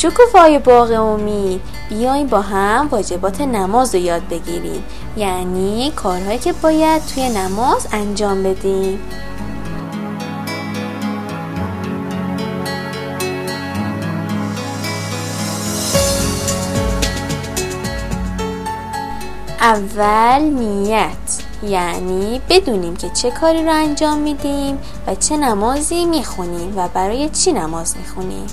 شکوفای باغ امید بیاین با هم واجبات نماز رو یاد بگیریم. یعنی کارهایی که باید توی نماز انجام بدیم. اول نیت. یعنی بدونیم که چه کاری رو انجام میدیم و چه نمازی می‌خونیم و برای چی نماز می‌خونیم.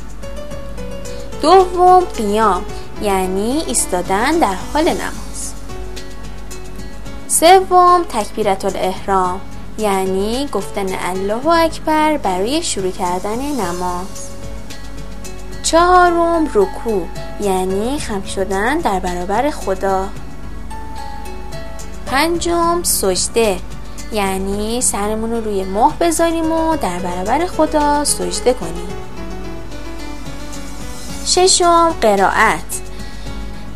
دوم قیام یعنی ایستادن در حال نماز. سوم تکبیرت الاحرام یعنی گفتن الله اکبر برای شروع کردن نماز. چهارم رکوع یعنی خم شدن در برابر خدا. پنجم سجده یعنی سرمون رو روی ماه بذاریم و در برابر خدا سجده کنیم. ششم قرائت.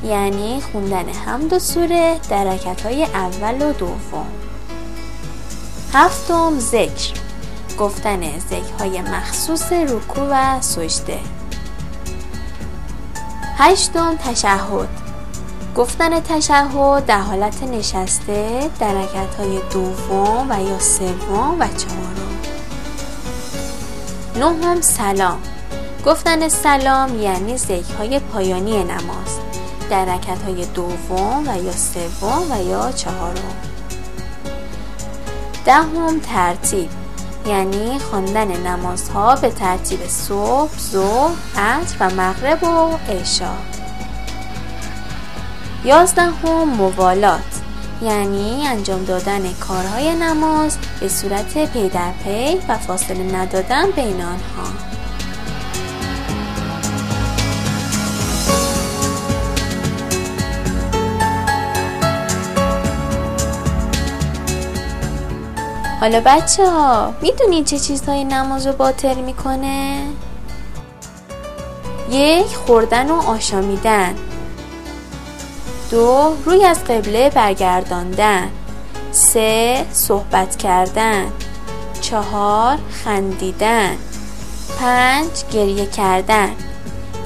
یعنی خوندن حمد و سوره در های اول و دوم. هفتم ذکر. گفتن های مخصوص رکوع و سجده. هشتم تشهد. گفتن تشهد در حالت نشسته در های دوم و یا سوم و چهارم. نهم سلام. گفتن سلام یعنی ذکر های پایانی نماز. در های دوم و یا سوم و یا چهارم. دهم ترتیب یعنی خواندن نمازها به ترتیب صبح، ظهر، عصر و مغرب و عشا یازدهم موالات یعنی انجام دادن کارهای نماز به صورت پی در پی و فاصله ندادن بین آنها. حالا بچه ها می‌دونید چه چیزهای نماز رو باطل می‌کنه؟ یک خوردن و آشامیدن. دو روی از قبله برگرداندن. سه صحبت کردن. چهار خندیدن. پنج گریه کردن.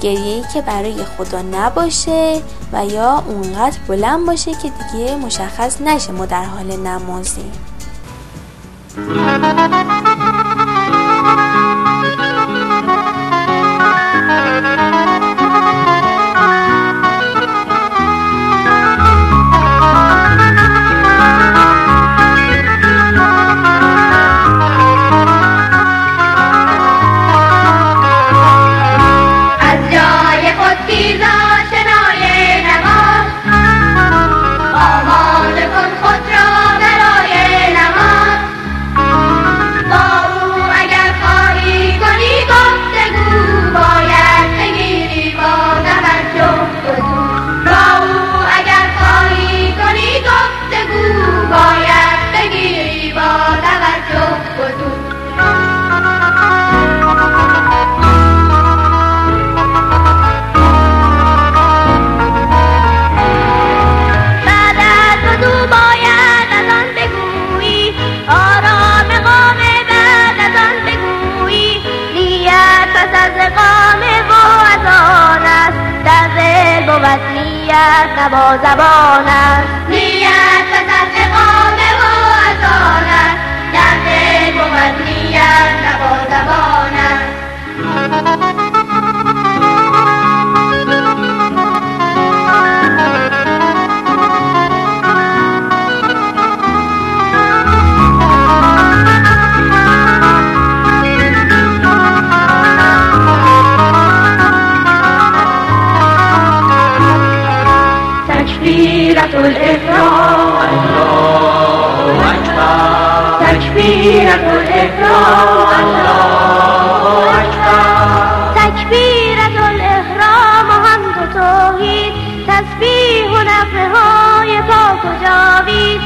گریه که برای خدا نباشه و یا اونقدر بلند باشه که دیگه مشخص نشه ما در حال نمازی Thank you. نیت با زبان است. نیت پس از اقامه و اذان است. در دل بود نیت نه با زبان تكبيرة الإحرام الله أكبر تكبيرة الإحرام الله أكبر تكبيرة الإحرام حمد توحید تسبیح و نفرهای پاک و جاوید